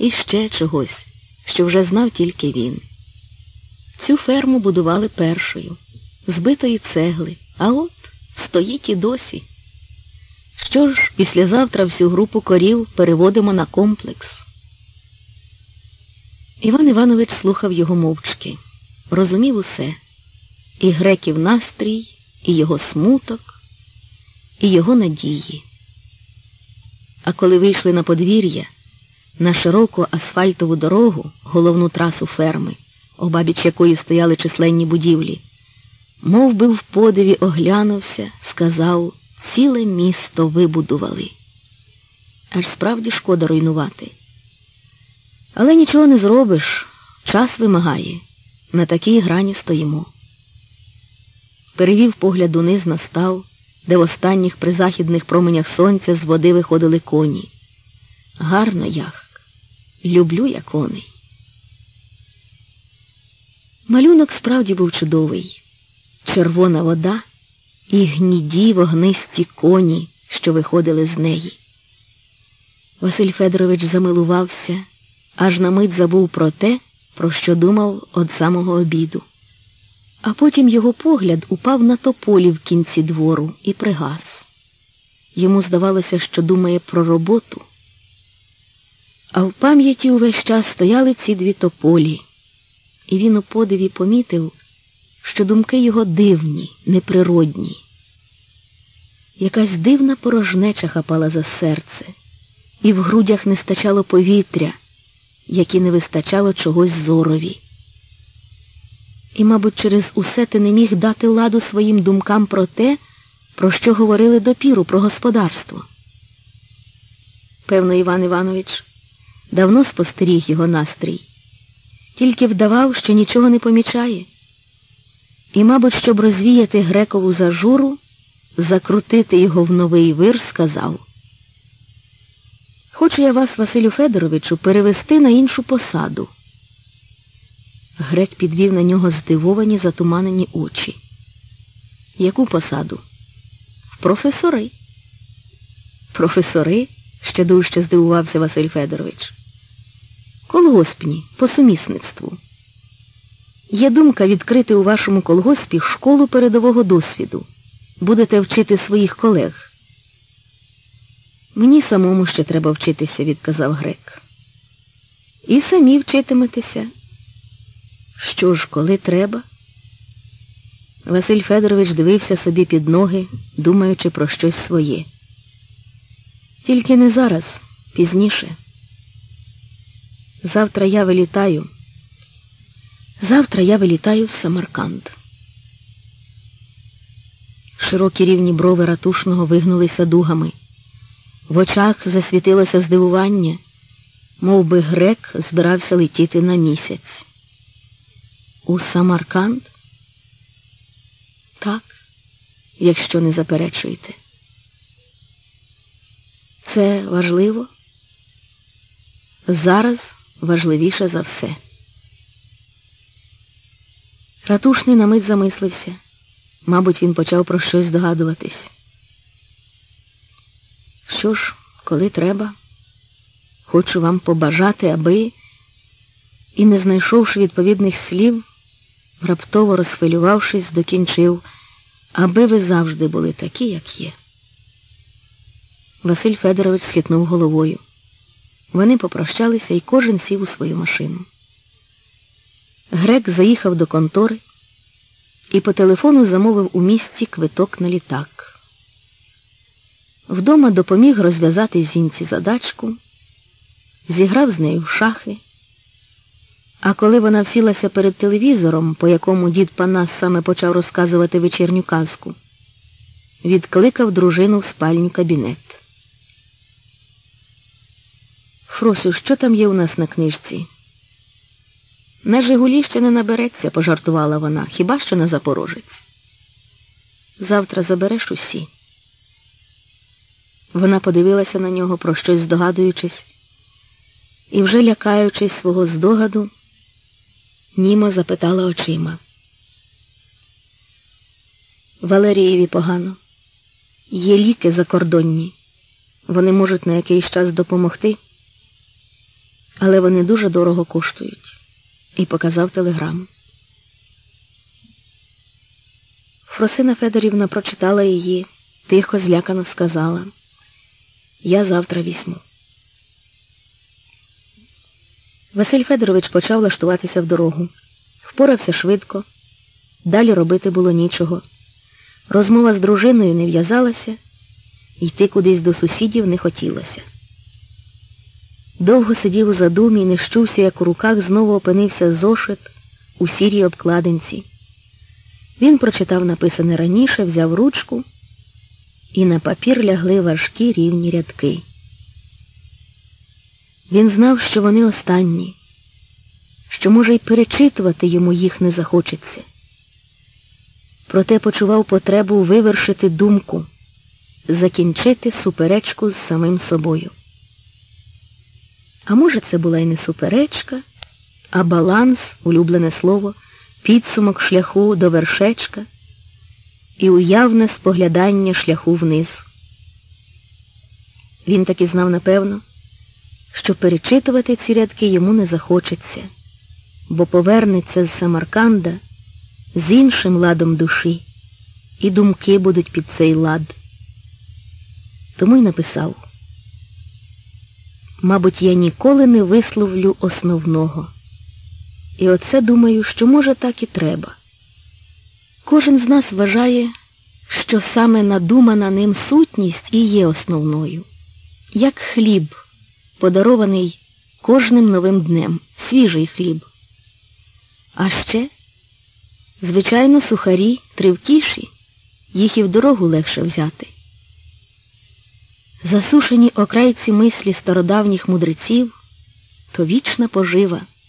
і ще чогось, що вже знав тільки він. Цю ферму будували першою, збитої цегли, а от стоїть і досі. Що ж, післязавтра всю групу корів переводимо на комплекс. Іван Іванович слухав його мовчки, розумів усе і греків настрій, і його смуток, і його надії. А коли вийшли на подвір'я, на широку асфальтову дорогу, головну трасу ферми, обабіч якої стояли численні будівлі, мов би в подиві оглянувся, сказав, ціле місто вибудували. Аж справді шкода руйнувати. Але нічого не зробиш, час вимагає, на такій грані стоїмо. Перевів погляд униз на став, де в останніх призахідних променях сонця з води виходили коні. Гарно як. Люблю я коней. Малюнок справді був чудовий. Червона вода і гніді вогнисті коні, що виходили з неї. Василь Федорович замилувався, аж на мить забув про те, про що думав від самого обіду. А потім його погляд упав на тополі в кінці двору і пригас. Йому здавалося, що думає про роботу. А в пам'яті увесь час стояли ці дві тополі, і він у подиві помітив, що думки його дивні, неприродні. Якась дивна порожнеча хапала за серце, і в грудях не стачало повітря, як і не вистачало чогось зорові. І, мабуть, через усе ти не міг дати ладу своїм думкам про те, про що говорили допіру, про господарство. Певно, Іван Іванович давно спостеріг його настрій, тільки вдавав, що нічого не помічає. І, мабуть, щоб розвіяти грекову зажуру, закрутити його в новий вир, сказав. Хочу я вас, Василю Федоровичу, перевести на іншу посаду. Грек підвів на нього здивовані затуманені очі. Яку посаду? В професори. Професори? ще дужче здивувався Василь Федорович. Колгоспні, по сумісництву. Є думка відкрити у вашому колгоспі школу передового досвіду. Будете вчити своїх колег. Мені самому ще треба вчитися, відказав грек. І самі вчитиметеся. Що ж, коли треба? Василь Федорович дивився собі під ноги, думаючи про щось своє. Тільки не зараз, пізніше. Завтра я вилітаю. Завтра я вилітаю в Самарканд. Широкі рівні брови ратушного вигнулися дугами. В очах засвітилося здивування, мов би грек збирався летіти на місяць. У Самарканд? Так, якщо не заперечуєте. Це важливо? Зараз важливіше за все. Ратушний на мить замислився. Мабуть, він почав про щось здогадуватись. Що ж, коли треба, хочу вам побажати, аби, і, не знайшовши відповідних слів, раптово розхвилювавшись, докінчив, аби ви завжди були такі, як є. Василь Федорович схитнув головою. Вони попрощалися і кожен сів у свою машину. Грек заїхав до контори і по телефону замовив у місті квиток на літак. Вдома допоміг розв'язати зінці задачку, зіграв з нею в шахи. А коли вона всілася перед телевізором, по якому дід Панас саме почав розказувати вечірню казку, відкликав дружину в спальню кабінет. Фросю, що там є у нас на книжці? На Жигулі ще не набереться, пожартувала вона, хіба що на Запорожець. Завтра забереш усі. Вона подивилася на нього, про щось здогадуючись, і, вже лякаючись свого здогаду, німо запитала очима. Валерієві погано. Є ліки закордонні. Вони можуть на якийсь час допомогти. Але вони дуже дорого коштують, і показав телеграму. Фросина Федорівна прочитала її, тихо, злякано сказала Я завтра візьму. Василь Федорович почав лаштуватися в дорогу. Впорався швидко, далі робити було нічого. Розмова з дружиною не в'язалася, йти кудись до сусідів не хотілося. Довго сидів у задумі і не щувся, як у руках знову опинився зошит у сірій обкладинці. Він прочитав написане раніше, взяв ручку, і на папір лягли важкі рівні рядки. Він знав, що вони останні, що, може, й перечитувати йому їх не захочеться. Проте почував потребу вивершити думку, закінчити суперечку з самим собою. А може, це була й не суперечка, а баланс, улюблене слово, підсумок шляху до вершечка і уявне споглядання шляху вниз. Він таки знав напевно, що перечитувати ці рядки йому не захочеться, бо повернеться з Самарканда з іншим ладом душі, і думки будуть під цей лад. Тому й написав. Мабуть, я ніколи не висловлю основного. І оце думаю, що може так і треба. Кожен з нас вважає, що саме надумана ним сутність і є основною, як хліб, подарований кожним новим днем, свіжий хліб. А ще, звичайно, сухарі тривкіші, їх і в дорогу легше взяти. Засушені окрайці мислі стародавніх мудреців то вічна пожива.